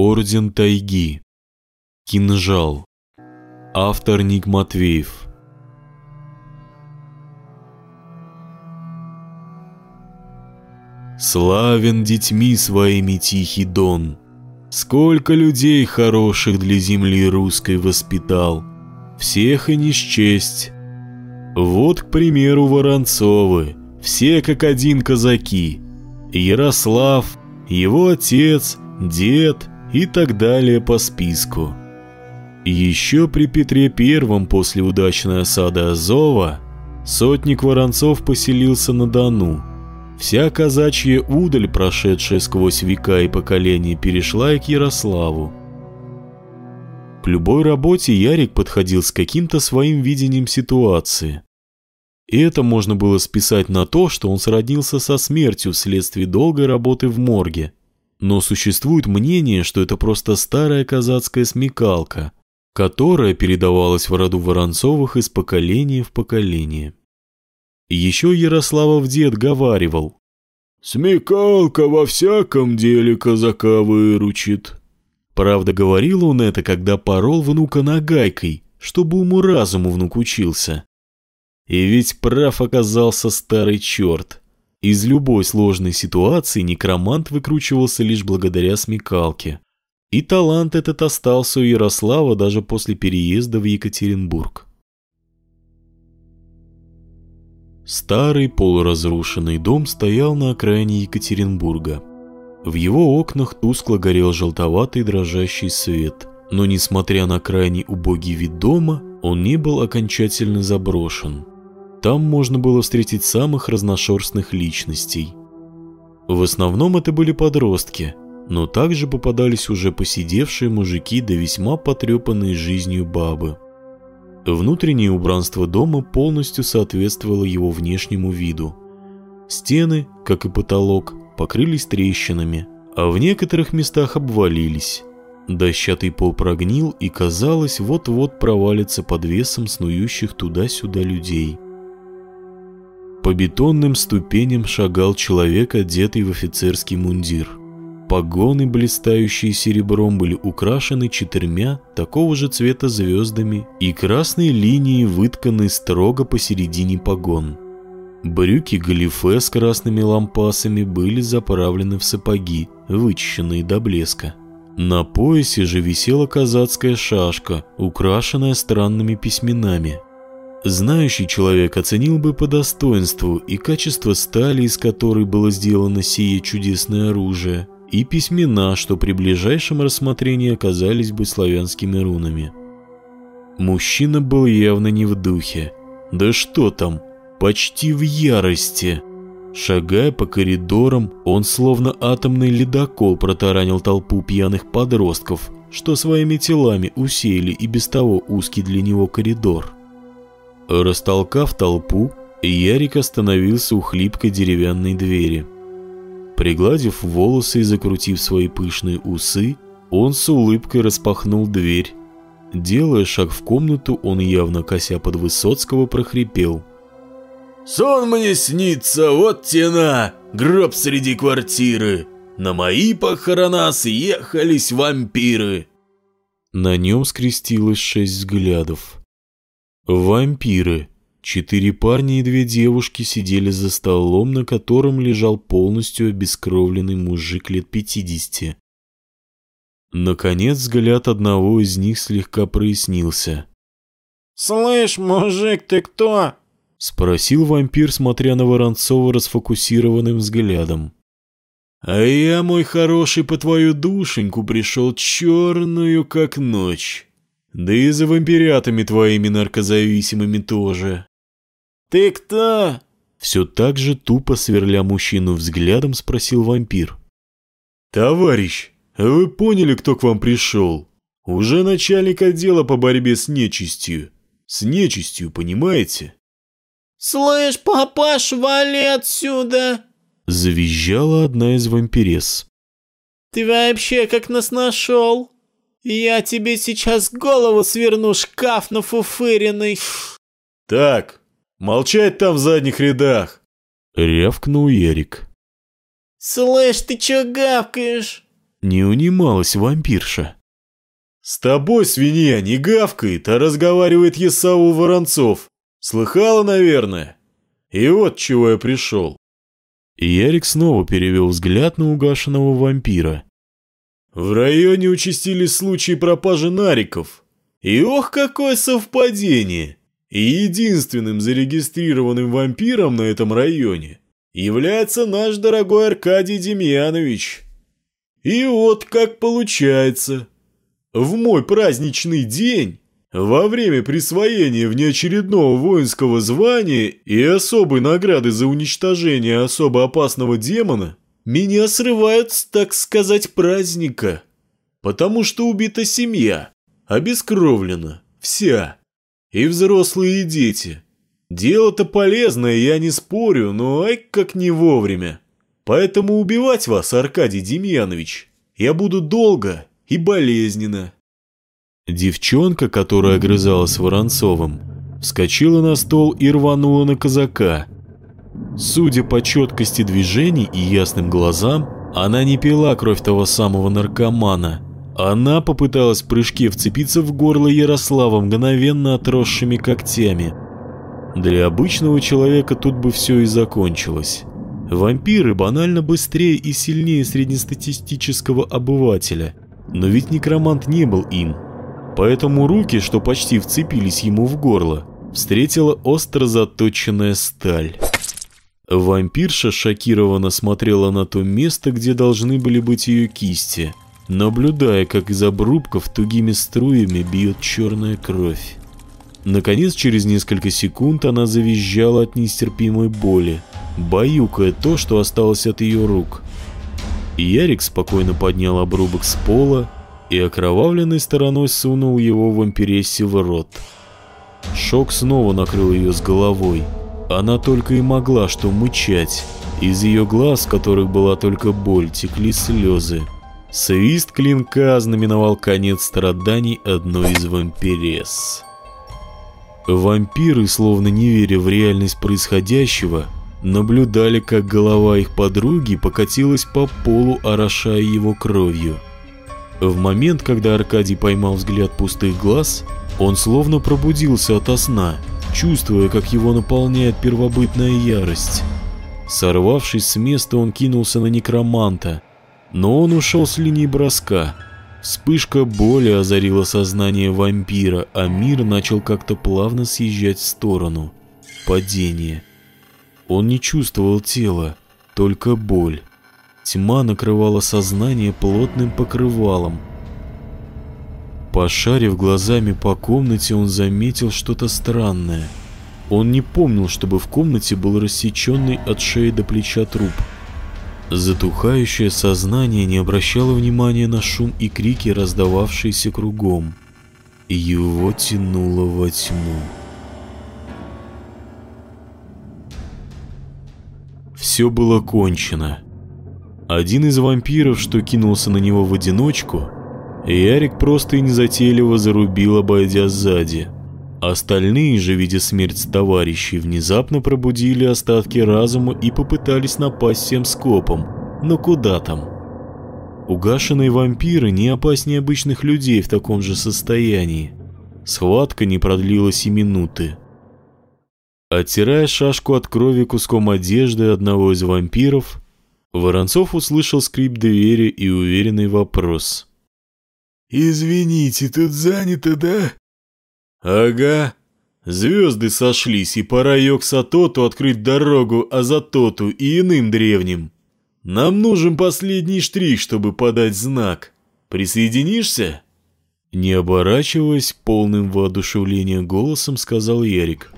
Орден тайги. Кинжал. Автор Ник Матвеев. Славен детьми своими тихий Дон. Сколько людей хороших для земли русской воспитал. Всех и не счесть. Вот, к примеру, Воронцовы. Все как один казаки. Ярослав, его отец, дед и так далее по списку. Еще при Петре Первом после удачной осады Азова сотник Воронцов поселился на Дону – Вся казачья удаль, прошедшая сквозь века и поколения, перешла и к Ярославу. К любой работе Ярик подходил с каким-то своим видением ситуации. И это можно было списать на то, что он сроднился со смертью вследствие долгой работы в морге. Но существует мнение, что это просто старая казацкая смекалка, которая передавалась в роду Воронцовых из поколения в поколение. Еще Ярославов дед говаривал. «Смекалка во всяком деле казака выручит». Правда, говорил он это, когда порол внука нагайкой, чтобы уму-разуму внук учился. И ведь прав оказался старый черт. Из любой сложной ситуации некромант выкручивался лишь благодаря смекалке. И талант этот остался у Ярослава даже после переезда в Екатеринбург. Старый полуразрушенный дом стоял на окраине Екатеринбурга. В его окнах тускло горел желтоватый дрожащий свет, но несмотря на крайний убогий вид дома, он не был окончательно заброшен. Там можно было встретить самых разношерстных личностей. В основном это были подростки, но также попадались уже посидевшие мужики да весьма потрепанные жизнью бабы. Внутреннее убранство дома полностью соответствовало его внешнему виду. Стены, как и потолок, покрылись трещинами, а в некоторых местах обвалились. Дощатый пол прогнил и, казалось, вот-вот провалится под весом снующих туда-сюда людей. По бетонным ступеням шагал человек, одетый в офицерский мундир. Погоны, блистающие серебром, были украшены четырьмя такого же цвета звездами, и красные линии вытканы строго посередине погон. Брюки галифе с красными лампасами были заправлены в сапоги, вычищенные до блеска. На поясе же висела казацкая шашка, украшенная странными письменами. Знающий человек оценил бы по достоинству и качество стали, из которой было сделано сие чудесное оружие – и письмена, что при ближайшем рассмотрении оказались бы славянскими рунами. Мужчина был явно не в духе. Да что там, почти в ярости. Шагая по коридорам, он словно атомный ледокол протаранил толпу пьяных подростков, что своими телами усеяли и без того узкий для него коридор. Растолкав толпу, Ярик остановился у хлипкой деревянной двери – Пригладив волосы и закрутив свои пышные усы, он с улыбкой распахнул дверь. Делая шаг в комнату, он явно кося под Высоцкого прохрипел. «Сон мне снится, вот тена, гроб среди квартиры. На мои похорона съехались вампиры». На нем скрестилось шесть взглядов. «Вампиры», Четыре парня и две девушки сидели за столом, на котором лежал полностью обескровленный мужик лет пятидесяти. Наконец взгляд одного из них слегка прояснился. «Слышь, мужик, ты кто?» — спросил вампир, смотря на Воронцова расфокусированным взглядом. «А я, мой хороший, по твою душеньку пришел черную, как ночь. Да и за вампирятами твоими наркозависимыми тоже. «Ты кто?» Все так же тупо сверля мужчину взглядом спросил вампир. «Товарищ, вы поняли, кто к вам пришел? Уже начальник отдела по борьбе с нечистью. С нечистью, понимаете?» «Слышь, папаш, вали отсюда!» Завизжала одна из вампирес. «Ты вообще как нас нашел? Я тебе сейчас голову сверну, шкаф нафуфыренный!» «Так, Молчать там в задних рядах!» Рявкнул Ярик. «Слышь, ты чё гавкаешь? Не унималась вампирша. «С тобой свинья не гавкает, а разговаривает Есау Воронцов. Слыхала, наверное? И вот чего я пришел». Ярик снова перевел взгляд на угашенного вампира. «В районе участились случаи пропажи нариков. И ох, какое совпадение! И единственным зарегистрированным вампиром на этом районе является наш дорогой Аркадий Демьянович. И вот как получается. В мой праздничный день, во время присвоения внеочередного воинского звания и особой награды за уничтожение особо опасного демона, меня срывают, так сказать, праздника. Потому что убита семья, обескровлена, вся. И взрослые, и дети. Дело-то полезное, я не спорю, но ай как не вовремя. Поэтому убивать вас, Аркадий Демьянович, я буду долго и болезненно. Девчонка, которая огрызалась Воронцовым, вскочила на стол и рванула на казака. Судя по четкости движений и ясным глазам, она не пила кровь того самого наркомана. Она попыталась в прыжке вцепиться в горло Ярослава мгновенно отросшими когтями. Для обычного человека тут бы все и закончилось. Вампиры банально быстрее и сильнее среднестатистического обывателя. Но ведь некромант не был им. Поэтому руки, что почти вцепились ему в горло, встретила остро заточенная сталь. Вампирша шокированно смотрела на то место, где должны были быть ее кисти, наблюдая, как из обрубков тугими струями бьет черная кровь. Наконец, через несколько секунд она завизжала от нестерпимой боли, баюкая то, что осталось от ее рук. Ярик спокойно поднял обрубок с пола и окровавленной стороной сунул его вампирессе в рот. Шок снова накрыл ее с головой. Она только и могла что мычать. Из ее глаз, которых была только боль, текли слезы. Свист клинка знаменовал конец страданий одной из вампирес. Вампиры, словно не веря в реальность происходящего, наблюдали, как голова их подруги покатилась по полу, орошая его кровью. В момент, когда Аркадий поймал взгляд пустых глаз, он словно пробудился ото сна, чувствуя, как его наполняет первобытная ярость. Сорвавшись с места, он кинулся на некроманта, но он ушел с линии броска. Вспышка боли озарила сознание вампира, а мир начал как-то плавно съезжать в сторону. Падение. Он не чувствовал тела, только боль. Тьма накрывала сознание плотным покрывалом. Пошарив глазами по комнате, он заметил что-то странное. Он не помнил, чтобы в комнате был рассеченный от шеи до плеча труп. Затухающее сознание не обращало внимания на шум и крики, раздававшиеся кругом. Его тянуло во тьму. Все было кончено. Один из вампиров, что кинулся на него в одиночку, Ярик просто и незатейливо зарубил, обойдя сзади. Остальные же, видя смерть товарищей, внезапно пробудили остатки разума и попытались напасть всем скопом. Но куда там? Угашенные вампиры не опаснее обычных людей в таком же состоянии. Схватка не продлилась и минуты. Оттирая шашку от крови куском одежды одного из вампиров, Воронцов услышал скрип двери и уверенный вопрос. «Извините, тут занято, да?» «Ага. Звезды сошлись, и пора Йоксатоту открыть дорогу Азатоту и иным древним. Нам нужен последний штрих, чтобы подать знак. Присоединишься?» Не оборачиваясь, полным воодушевления голосом сказал Ярик.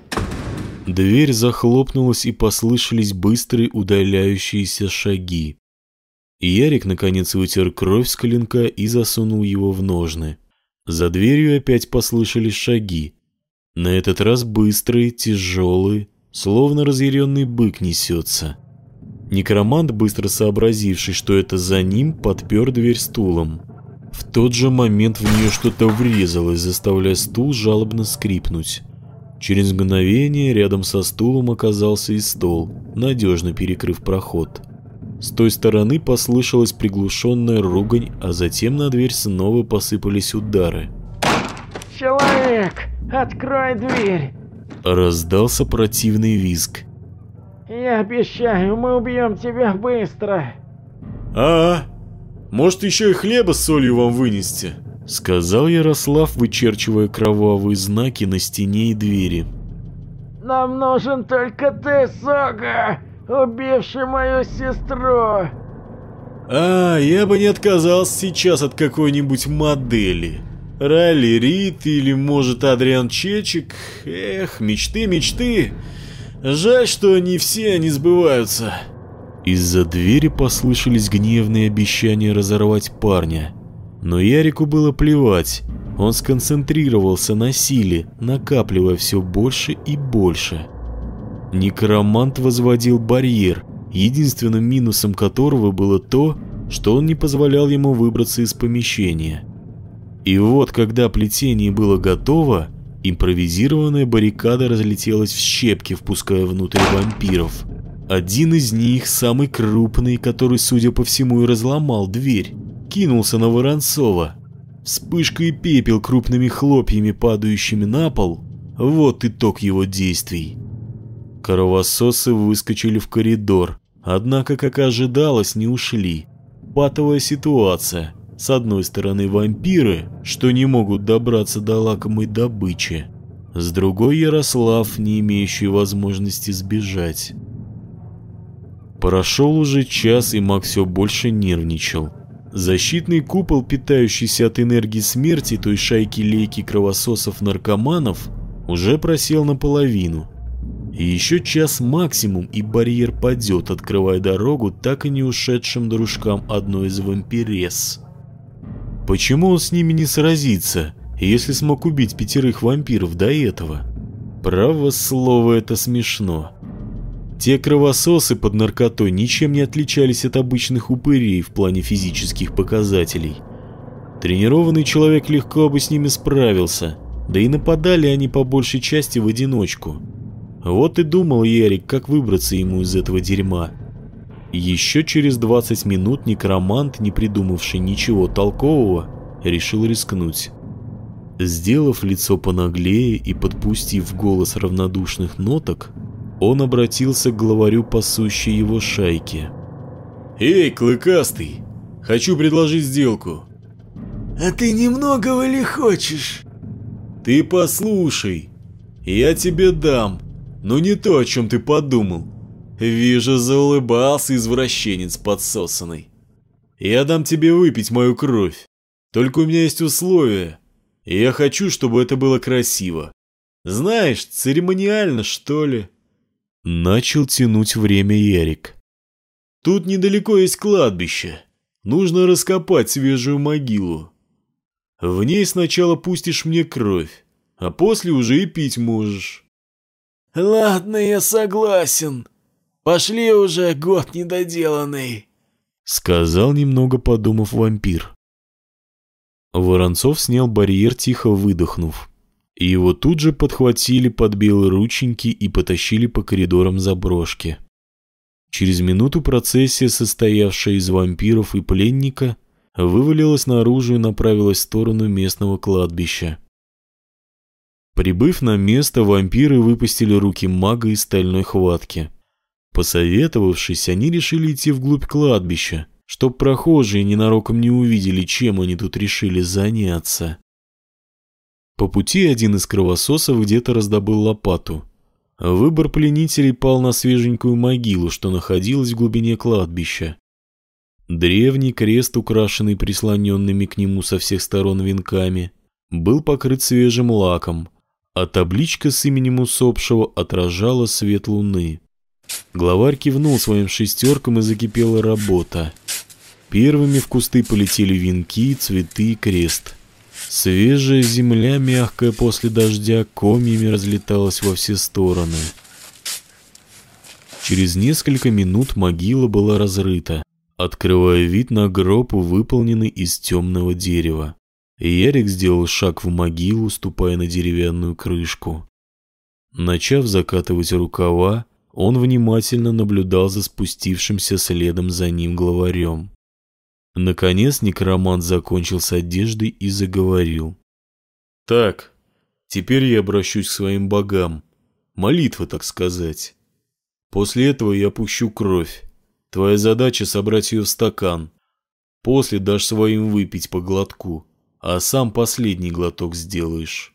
Дверь захлопнулась и послышались быстрые удаляющиеся шаги. Ярик наконец вытер кровь с коленка и засунул его в ножны. За дверью опять послышались шаги. На этот раз быстрые, тяжелые, словно разъяренный бык несется. Некромант, быстро сообразивший, что это за ним, подпер дверь стулом. В тот же момент в нее что-то врезалось, заставляя стул жалобно скрипнуть. Через мгновение рядом со стулом оказался и стол, надежно перекрыв проход. С той стороны послышалась приглушенная ругань, а затем на дверь снова посыпались удары. «Человек, открой дверь!» Раздался противный визг. «Я обещаю, мы убьем тебя быстро!» «А, может еще и хлеба с солью вам вынести?» Сказал Ярослав, вычерчивая кровавые знаки на стене и двери. «Нам нужен только ты, Сога, убивший мою сестру!» А, я бы не отказался сейчас от какой-нибудь модели. Ралли Рид или, может, Адриан Чечик. Эх, мечты, мечты. Жаль, что не все они сбываются. Из-за двери послышались гневные обещания разорвать парня. Но Ярику было плевать. Он сконцентрировался на силе, накапливая все больше и больше. Некромант возводил барьер, единственным минусом которого было то, что он не позволял ему выбраться из помещения. И вот, когда плетение было готово, импровизированная баррикада разлетелась в щепки, впуская внутрь вампиров. Один из них, самый крупный, который, судя по всему, и разломал дверь, кинулся на Воронцова. Вспышка и пепел крупными хлопьями, падающими на пол, вот итог его действий. Кровососы выскочили в коридор, однако, как и ожидалось, не ушли. Патовая ситуация. С одной стороны вампиры, что не могут добраться до лакомой добычи. С другой Ярослав, не имеющий возможности сбежать. Прошел уже час, и маг все больше нервничал. Защитный купол, питающийся от энергии смерти той шайки лейки кровососов-наркоманов, уже просел наполовину. И еще час максимум, и барьер падет, открывая дорогу так и не ушедшим дружкам одной из вампирес. Почему он с ними не сразится, если смог убить пятерых вампиров до этого? Право слово, это смешно. Те кровососы под наркотой ничем не отличались от обычных упырей в плане физических показателей. Тренированный человек легко бы с ними справился, да и нападали они по большей части в одиночку. Вот и думал Ярик, как выбраться ему из этого дерьма. Еще через 20 минут некромант, не придумавший ничего толкового, решил рискнуть. Сделав лицо понаглее и подпустив голос равнодушных ноток, он обратился к главарю пасущей его шайки. «Эй, клыкастый, хочу предложить сделку». «А ты немногого ли хочешь?» «Ты послушай, я тебе дам, но не то, о чем ты подумал. Вижу, заулыбался извращенец подсосанный. Я дам тебе выпить мою кровь, только у меня есть условия, и я хочу, чтобы это было красиво. Знаешь, церемониально, что ли?» Начал тянуть время Ярик. Тут недалеко есть кладбище. Нужно раскопать свежую могилу. В ней сначала пустишь мне кровь, а после уже и пить можешь. Ладно, я согласен. Пошли уже, год недоделанный. Сказал немного подумав вампир. Воронцов снял барьер, тихо выдохнув его тут же подхватили под белые рученьки и потащили по коридорам заброшки. Через минуту процессия, состоявшая из вампиров и пленника, вывалилась наружу и направилась в сторону местного кладбища. Прибыв на место, вампиры выпустили руки мага из стальной хватки. Посоветовавшись, они решили идти вглубь кладбища, чтоб прохожие ненароком не увидели, чем они тут решили заняться. По пути один из кровососов где-то раздобыл лопату. Выбор пленителей пал на свеженькую могилу, что находилась в глубине кладбища. Древний крест, украшенный прислоненными к нему со всех сторон венками, был покрыт свежим лаком, а табличка с именем усопшего отражала свет луны. Главарь кивнул своим шестеркам и закипела работа. Первыми в кусты полетели венки, цветы и крест – Свежая земля, мягкая после дождя, комьями разлеталась во все стороны. Через несколько минут могила была разрыта, открывая вид на гроб, выполненный из темного дерева. Ярик сделал шаг в могилу, ступая на деревянную крышку. Начав закатывать рукава, Он внимательно наблюдал за спустившимся следом за ним главарем. Наконец некромант закончил с одеждой и заговорил. «Так, теперь я обращусь к своим богам. Молитва, так сказать. После этого я пущу кровь. Твоя задача собрать ее в стакан. После дашь своим выпить по глотку, а сам последний глоток сделаешь.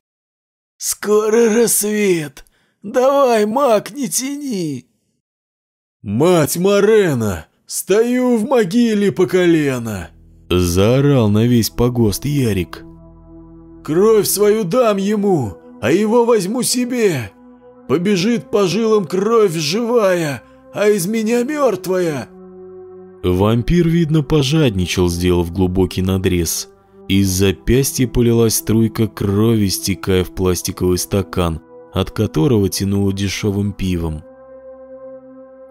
«Скоро рассвет! Давай, маг, не тяни!» «Мать Марена! Стою в могиле по колено!» Заорал на весь погост Ярик. «Кровь свою дам ему, а его возьму себе! Побежит по жилам кровь живая, а из меня мертвая!» Вампир, видно, пожадничал, сделав глубокий надрез. Из запястья полилась струйка крови, стекая в пластиковый стакан, от которого тянуло дешевым пивом.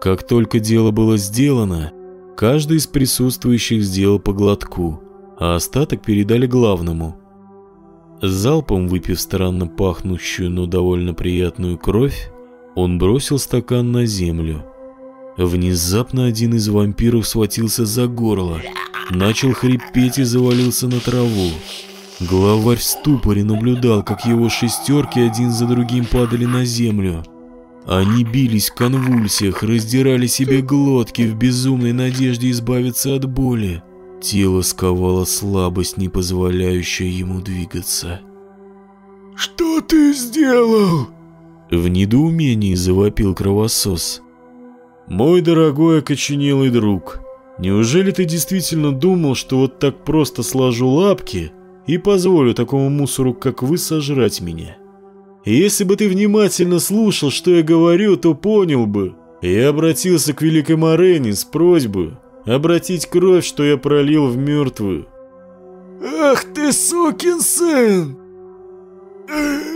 Как только дело было сделано, каждый из присутствующих сделал по глотку, а остаток передали главному. Залпом выпив странно пахнущую, но довольно приятную кровь, он бросил стакан на землю. Внезапно один из вампиров схватился за горло, начал хрипеть и завалился на траву. Главарь в ступоре наблюдал, как его шестерки один за другим падали на землю. Они бились в конвульсиях, раздирали себе глотки в безумной надежде избавиться от боли. Тело сковало слабость, не позволяющая ему двигаться. «Что ты сделал?» В недоумении завопил кровосос. «Мой дорогой окоченелый друг, неужели ты действительно думал, что вот так просто сложу лапки и позволю такому мусору, как вы, сожрать меня? Если бы ты внимательно слушал, что я говорю, то понял бы. Я обратился к Великой Морене с просьбой обратить кровь, что я пролил в мертвую». «Ах ты, сукин сын!»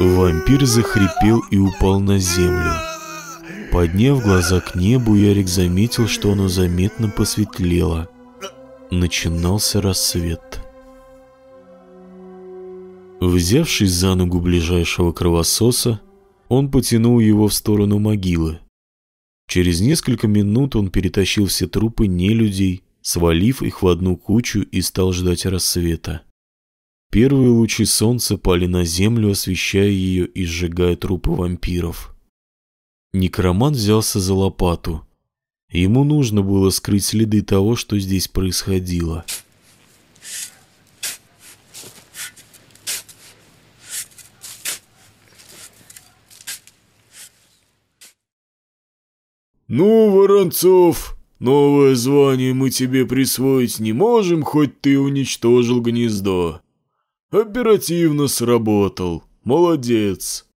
Вампир захрипел и упал на землю. Подняв глаза к небу, Ярик заметил, что оно заметно посветлело. Начинался рассвет. Взявшись за ногу ближайшего кровососа, он потянул его в сторону могилы. Через несколько минут он перетащил все трупы нелюдей, свалив их в одну кучу и стал ждать рассвета. Первые лучи солнца пали на землю, освещая ее и сжигая трупы вампиров. Некромант взялся за лопату. Ему нужно было скрыть следы того, что здесь происходило. «Ну, Воронцов, новое звание мы тебе присвоить не можем, хоть ты уничтожил гнездо. Оперативно сработал, молодец.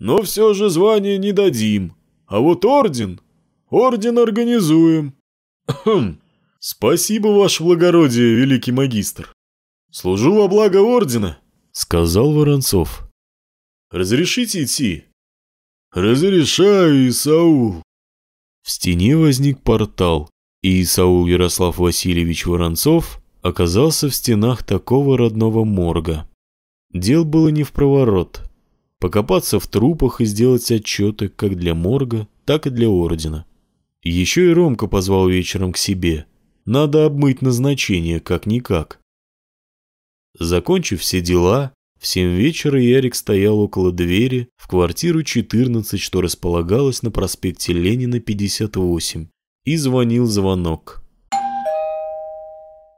Но все же звание не дадим. А вот орден, орден организуем». «Хм, спасибо, ваше благородие, великий магистр. Служу во благо ордена», — сказал Воронцов. «Разрешите идти?» «Разрешаю, Исаул», в стене возник портал, и Исаул Ярослав Васильевич Воронцов оказался в стенах такого родного морга. Дел было не в проворот. Покопаться в трупах и сделать отчеты как для морга, так и для ордена. Еще и Ромка позвал вечером к себе. Надо обмыть назначение, как-никак. Закончив все дела, в семь вечера Ярик стоял около двери в квартиру 14, что располагалась на проспекте Ленина, 58, и звонил звонок.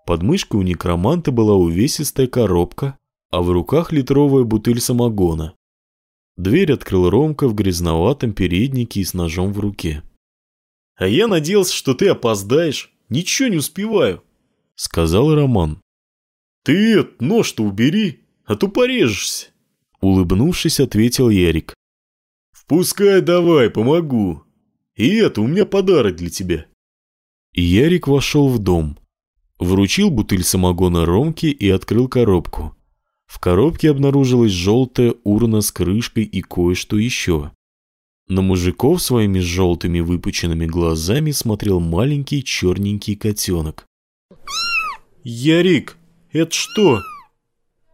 Под мышкой у некроманта была увесистая коробка, а в руках литровая бутыль самогона. Дверь открыл Ромка в грязноватом переднике и с ножом в руке. «А я надеялся, что ты опоздаешь. Ничего не успеваю», — сказал Роман. «Ты этот нож-то убери, а то порежешься. Улыбнувшись, ответил Ярик. Впускай давай, помогу. И это, у меня подарок для тебя. Ярик вошел в дом. Вручил бутыль самогона Ромке и открыл коробку. В коробке обнаружилась желтая урна с крышкой и кое-что еще. На мужиков своими желтыми выпученными глазами смотрел маленький черненький котенок. «Ярик, это что?»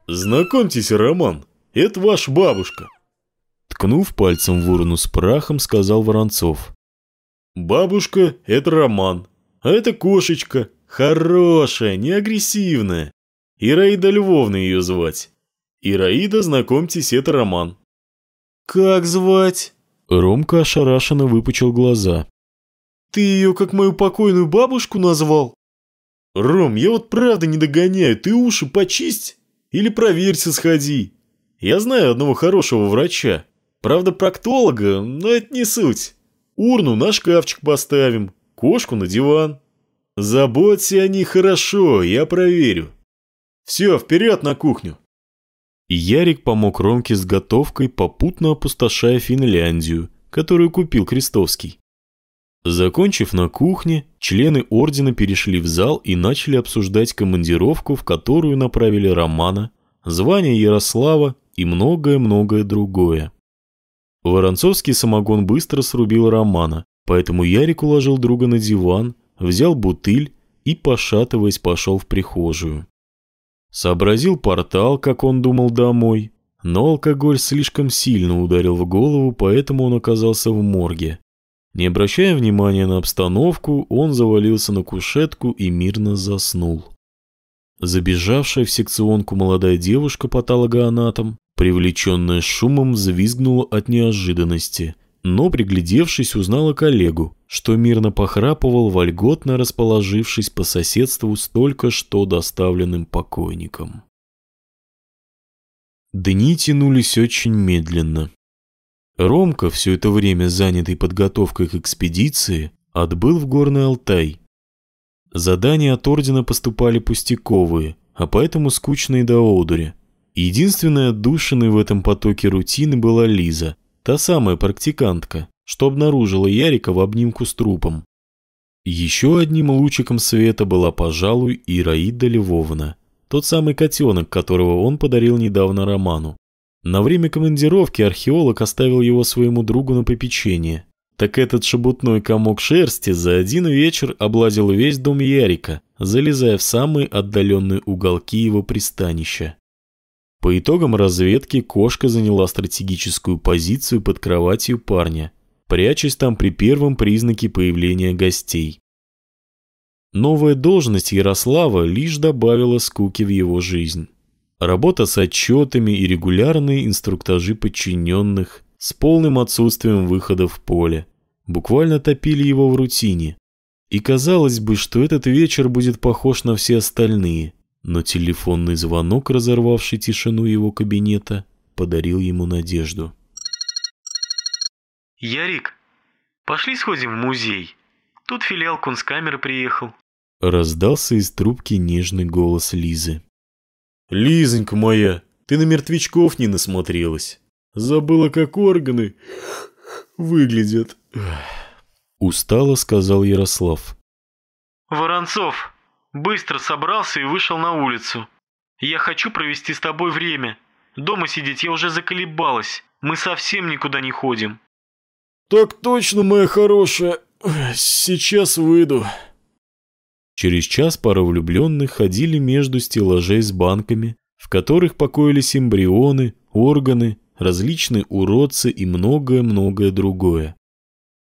«Знакомьтесь, Роман, это ваша бабушка». Ткнув пальцем в урну с прахом, сказал Воронцов. Бабушка – это Роман, а это кошечка, хорошая, не агрессивная. Ираида Львовна ее звать. Ираида, знакомьтесь, это Роман. Как звать? Ромка ошарашенно выпучил глаза. Ты ее как мою покойную бабушку назвал? Ром, я вот правда не догоняю, ты уши почисть или проверься сходи. Я знаю одного хорошего врача. Правда, проктолога, но это не суть. Урну на шкафчик поставим, кошку на диван. Заботься о ней хорошо, я проверю. Все, вперед на кухню. Ярик помог Ромке с готовкой, попутно опустошая Финляндию, которую купил Крестовский. Закончив на кухне, члены ордена перешли в зал и начали обсуждать командировку, в которую направили Романа, звание Ярослава и многое-многое другое. Воронцовский самогон быстро срубил Романа, поэтому Ярик уложил друга на диван, взял бутыль и, пошатываясь, пошел в прихожую. Сообразил портал, как он думал, домой, но алкоголь слишком сильно ударил в голову, поэтому он оказался в морге. Не обращая внимания на обстановку, он завалился на кушетку и мирно заснул. Забежавшая в секционку молодая девушка-патологоанатом, привлеченная шумом, взвизгнула от неожиданности, но, приглядевшись, узнала коллегу, что мирно похрапывал, вольготно расположившись по соседству с только что доставленным покойником. Дни тянулись очень медленно. Ромка, все это время занятый подготовкой к экспедиции, отбыл в Горный Алтай. Задания от Ордена поступали пустяковые, а поэтому скучные до одури. Единственной отдушиной в этом потоке рутины была Лиза, та самая практикантка, что обнаружила Ярика в обнимку с трупом. Еще одним лучиком света была, пожалуй, Ираида Львовна, тот самый котенок, которого он подарил недавно Роману. На время командировки археолог оставил его своему другу на попечение. Так этот шебутной комок шерсти за один вечер облазил весь дом Ярика, залезая в самые отдаленные уголки его пристанища. По итогам разведки кошка заняла стратегическую позицию под кроватью парня, прячась там при первом признаке появления гостей. Новая должность Ярослава лишь добавила скуки в его жизнь. Работа с отчетами и регулярные инструктажи подчиненных с полным отсутствием выхода в поле буквально топили его в рутине. И казалось бы, что этот вечер будет похож на все остальные, но телефонный звонок, разорвавший тишину его кабинета, подарил ему надежду. «Ярик, пошли сходим в музей. Тут филиал Кунсткамеры приехал». Раздался из трубки нежный голос Лизы. Лизонька моя, ты на мертвячков не насмотрелась. Забыла, как органы выглядят. Устало сказал Ярослав. Воронцов, быстро собрался и вышел на улицу. Я хочу провести с тобой время. Дома сидеть я уже заколебалась. Мы совсем никуда не ходим. Так точно, моя хорошая. Сейчас выйду. Через час пара влюбленных ходили между стеллажей с банками, в которых покоились эмбрионы, органы, различные уродцы и многое-многое другое.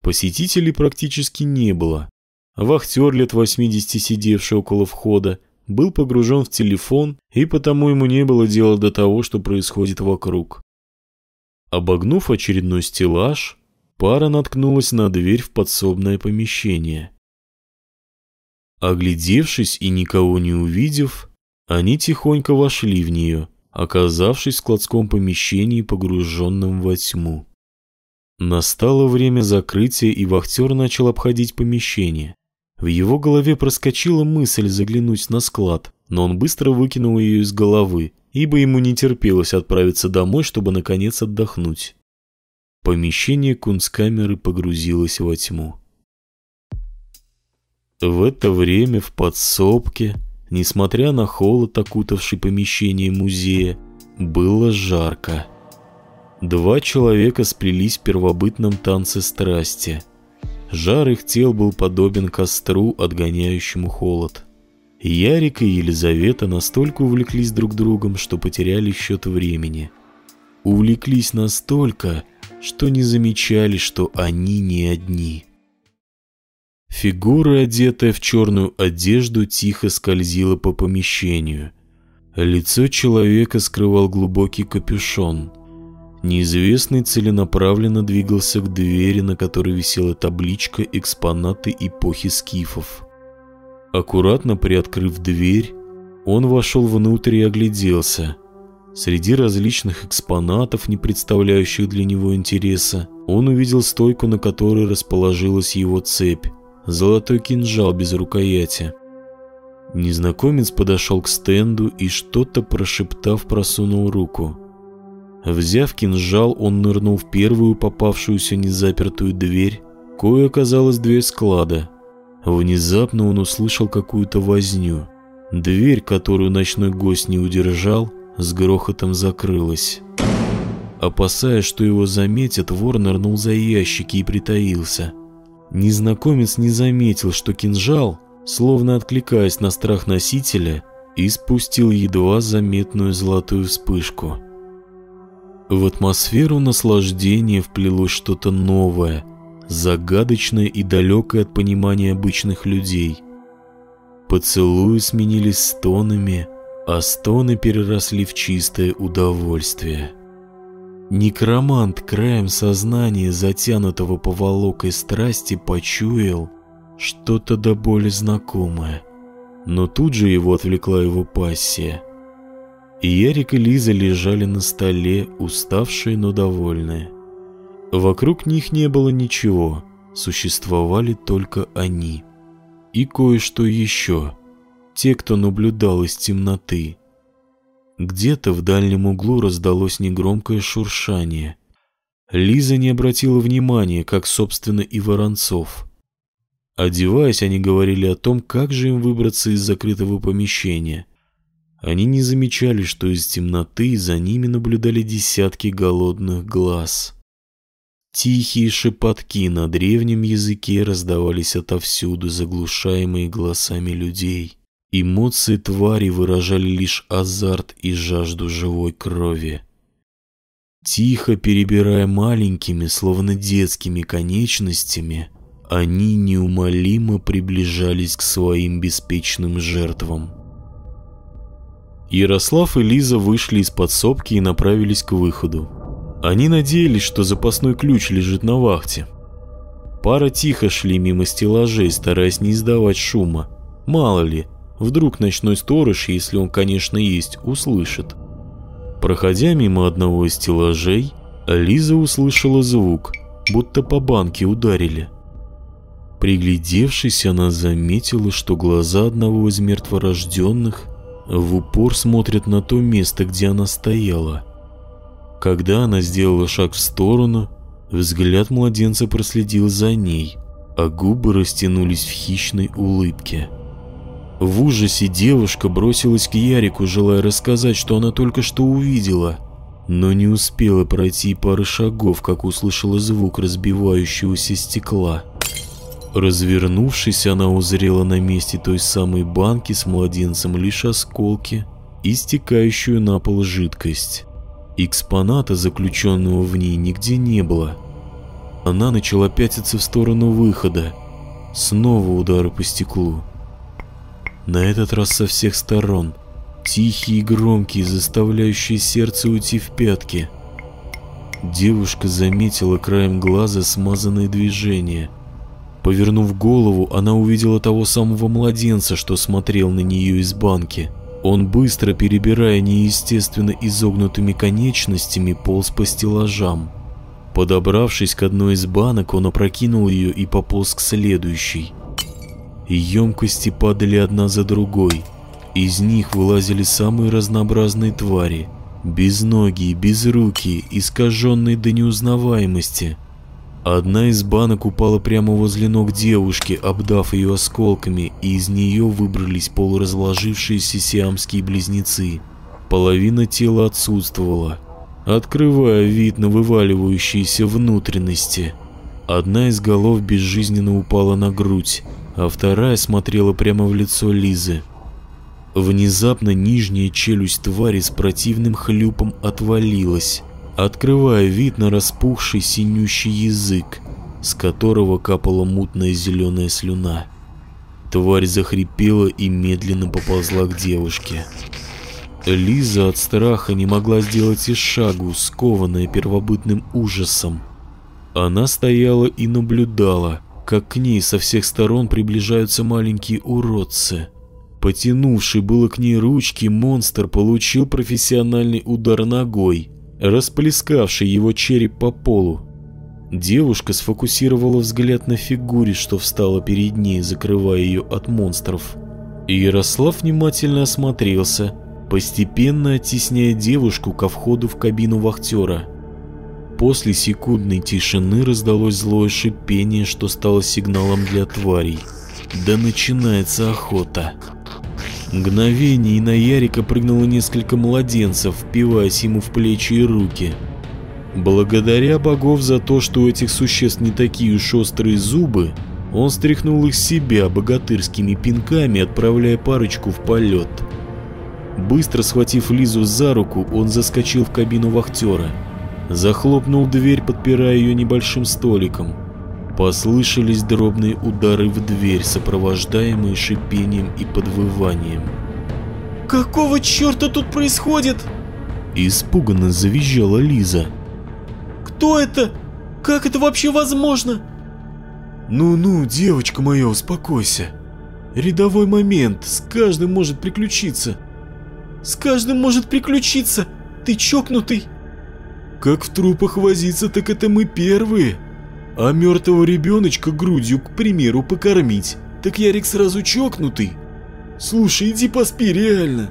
Посетителей практически не было. Вахтер лет 80, сидевший около входа, был погружен в телефон, и потому ему не было дела до того, что происходит вокруг. Обогнув очередной стеллаж, пара наткнулась на дверь в подсобное помещение. Оглядевшись и никого не увидев, они тихонько вошли в нее, оказавшись в складском помещении, погруженном во тьму. Настало время закрытия, и вахтер начал обходить помещение. В его голове проскочила мысль заглянуть на склад, но он быстро выкинул ее из головы, ибо ему не терпелось отправиться домой, чтобы наконец отдохнуть. Помещение кунсткамеры погрузилось во тьму. В это время в подсобке, несмотря на холод, окутавший помещение музея, было жарко. Два человека сплелись в первобытном танце страсти. Жар их тел был подобен костру, отгоняющему холод. Ярик и Елизавета настолько увлеклись друг другом, что потеряли счет времени. Увлеклись настолько, что не замечали, что они не одни – Фигура, одетая в черную одежду, тихо скользила по помещению. Лицо человека скрывал глубокий капюшон. Неизвестный целенаправленно двигался к двери, на которой висела табличка «Экспонаты эпохи скифов». Аккуратно приоткрыв дверь, он вошел внутрь и огляделся. Среди различных экспонатов, не представляющих для него интереса, он увидел стойку, на которой расположилась его цепь, золотой кинжал без рукояти. Незнакомец подошел к стенду и что-то прошептав просунул руку. Взяв кинжал, он нырнул в первую попавшуюся незапертую дверь, кое оказалась дверь склада. Внезапно он услышал какую-то возню. Дверь, которую ночной гость не удержал, с грохотом закрылась. Опасаясь, что его заметят, вор нырнул за ящики и притаился. Незнакомец не заметил, что кинжал, словно откликаясь на страх носителя, испустил едва заметную золотую вспышку. В атмосферу наслаждения вплелось что-то новое, загадочное и далекое от понимания обычных людей. Поцелуи сменились стонами, а стоны переросли в чистое удовольствие. Некромант краем сознания, затянутого поволокой страсти, почуял что-то до боли знакомое. Но тут же его отвлекла его пассия. И Ярик и Лиза лежали на столе, уставшие, но довольные. Вокруг них не было ничего, существовали только они. И кое-что еще — те, кто наблюдал из темноты. Где-то в дальнем углу раздалось негромкое шуршание. Лиза не обратила внимания, как, собственно, и Воронцов. Одеваясь, они говорили о том, как же им выбраться из закрытого помещения. Они не замечали, что из темноты за ними наблюдали десятки голодных глаз. Тихие шепотки на древнем языке раздавались отовсюду, заглушаемые голосами людей. Эмоции твари выражали лишь азарт и жажду живой крови. Тихо перебирая маленькими, словно детскими конечностями, они неумолимо приближались к своим беспечным жертвам. Ярослав и Лиза вышли из подсобки и направились к выходу. Они надеялись, что запасной ключ лежит на вахте. Пара тихо шли мимо стеллажей, стараясь не издавать шума. Мало ли, Вдруг ночной сторож, если он, конечно, есть, услышит. Проходя мимо одного из стеллажей, Лиза услышала звук, будто по банке ударили. Приглядевшись, она заметила, что глаза одного из мертворожденных в упор смотрят на то место, где она стояла. Когда она сделала шаг в сторону, взгляд младенца проследил за ней, а губы растянулись в хищной улыбке. В ужасе девушка бросилась к Ярику, желая рассказать, что она только что увидела, но не успела пройти пары шагов, как услышала звук разбивающегося стекла. Развернувшись, она узрела на месте той самой банки с младенцем лишь осколки и стекающую на пол жидкость. Экспоната, заключенного в ней, нигде не было. Она начала пятиться в сторону выхода. Снова удары по стеклу. На этот раз со всех сторон. Тихие и громкие, заставляющие сердце уйти в пятки. Девушка заметила краем глаза смазанное движение. Повернув голову, она увидела того самого младенца, что смотрел на нее из банки. Он быстро, перебирая неестественно изогнутыми конечностями, полз по стеллажам. Подобравшись к одной из банок, он опрокинул ее и пополз к следующей емкости падали одна за другой. Из них вылазили самые разнообразные твари, безногие, безрукие, искаженные до неузнаваемости. Одна из банок упала прямо возле ног девушки, обдав ее осколками, и из нее выбрались полуразложившиеся сиамские близнецы. Половина тела отсутствовала, открывая вид на вываливающиеся внутренности. Одна из голов безжизненно упала на грудь, а вторая смотрела прямо в лицо Лизы. Внезапно нижняя челюсть твари с противным хлюпом отвалилась, открывая вид на распухший синющий язык. с которого капала мутная зеленая слюна. Тварь захрипела и медленно поползла к девушке. Лиза от страха не могла сделать и шагу, скованная первобытным ужасом. Она стояла и наблюдала, как к ней со всех сторон приближаются маленькие уродцы. Потянувший было к ней ручки, монстр получил профессиональный удар ногой, расплескавший его череп по полу. Девушка сфокусировала взгляд на фигуре, что встала перед ней, закрывая ее от монстров. Ярослав внимательно осмотрелся, постепенно оттесняя девушку ко входу в кабину вахтера. После секундной тишины раздалось злое шипение, что стало сигналом для тварей. Да начинается охота. Мгновение, и на Ярика прыгнуло несколько младенцев, впиваясь ему в плечи и руки. Благодаря богов за то, что у этих существ не такие уж острые зубы, он стряхнул их с себя богатырскими пинками, отправляя парочку в полет. Быстро схватив Лизу за руку, он заскочил в кабину вахтера. Захлопнул дверь, подпирая ее небольшим столиком. Послышались дробные удары в дверь, сопровождаемые шипением и подвыванием. «Какого черта тут происходит?» Испуганно завизжала Лиза. «Кто это? Как это вообще возможно?» «Ну-ну, девочка моя, успокойся. Рядовой момент, с каждым может приключиться». «С каждым может приключиться? Ты чокнутый?» «Как в трупах возиться, так это мы первые. А мертвого ребеночка грудью, к примеру, покормить, так Ярик сразу чокнутый. Слушай, иди поспи, реально.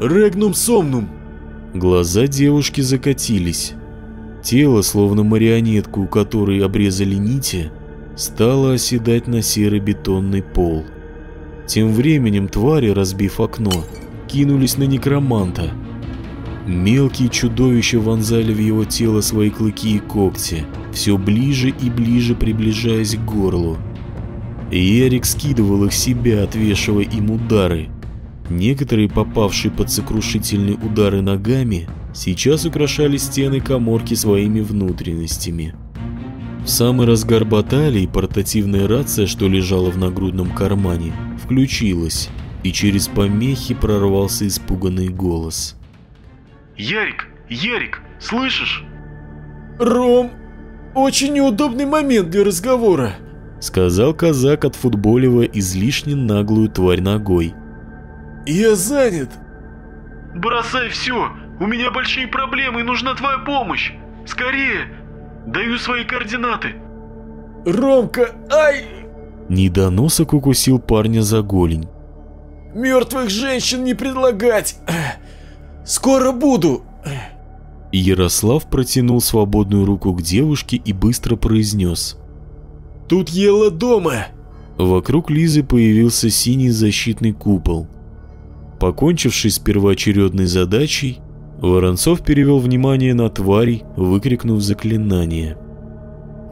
Регнум сомнум». Глаза девушки закатились. Тело, словно марионетку, у которой обрезали нити, стало оседать на серый бетонный пол. Тем временем твари, разбив окно, кинулись на некроманта. Мелкие чудовища вонзали в его тело свои клыки и когти, все ближе и ближе приближаясь к горлу. Эрик скидывал их себя, отвешивая им удары. Некоторые, попавшие под сокрушительные удары ногами, сейчас украшали стены коморки своими внутренностями. В самый разгар баталии портативная рация, что лежала в нагрудном кармане, включилась, и через помехи прорвался испуганный голос. «Ярик! Ярик! Слышишь?» «Ром, очень неудобный момент для разговора», — сказал казак, отфутболивая излишне наглую тварь ногой. «Я занят». «Бросай все! У меня большие проблемы и нужна твоя помощь! Скорее! Даю свои координаты!» «Ромка, ай!» Недоносок укусил парня за голень. «Мертвых женщин не предлагать! Скоро буду!» Ярослав протянул свободную руку к девушке и быстро произнес. «Тут ела дома!» Вокруг Лизы появился синий защитный купол. Покончившись с первоочередной задачей, Воронцов перевел внимание на тварей, выкрикнув заклинание.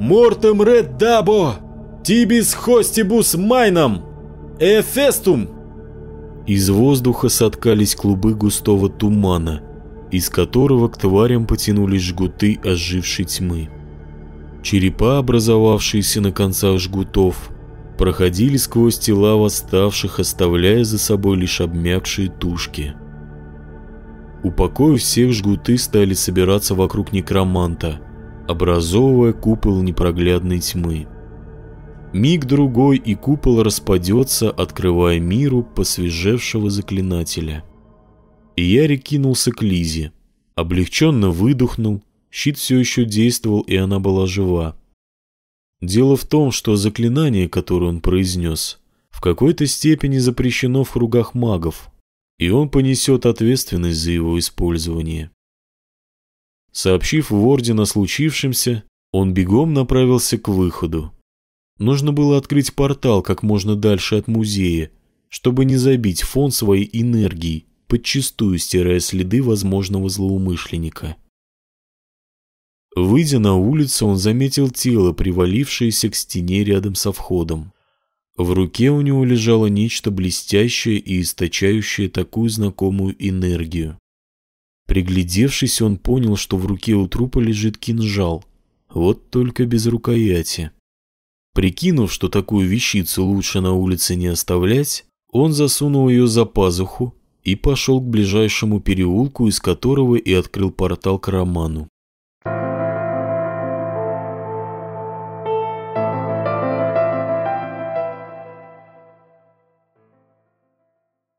«Мортем ред дабо! Тибис хостибус майнам! Эфестум!» Из воздуха соткались клубы густого тумана, из которого к тварям потянулись жгуты ожившей тьмы. Черепа, образовавшиеся на концах жгутов, проходили сквозь тела восставших, оставляя за собой лишь обмякшие тушки. Упокоив всех, жгуты стали собираться вокруг некроманта, образовывая купол непроглядной тьмы. Миг-другой и купол распадется, открывая миру посвежевшего заклинателя. И Ярик кинулся к Лизе. Облегченно выдохнул, щит все еще действовал, и она была жива. Дело в том, что заклинание, которое он произнес, в какой-то степени запрещено в кругах магов, и он понесет ответственность за его использование. Сообщив в Орден о случившемся, он бегом направился к выходу. Нужно было открыть портал как можно дальше от музея, чтобы не забить фон своей энергии, подчистую стирая следы возможного злоумышленника. Выйдя на улицу, он заметил тело, привалившееся к стене рядом со входом. В руке у него лежало нечто блестящее и источающее такую знакомую энергию. Приглядевшись, он понял, что в руке у трупа лежит кинжал, Вот только без рукояти. Прикинув, что такую вещицу лучше на улице не оставлять, он засунул ее за пазуху и пошел к ближайшему переулку, из которого и открыл портал к Роману.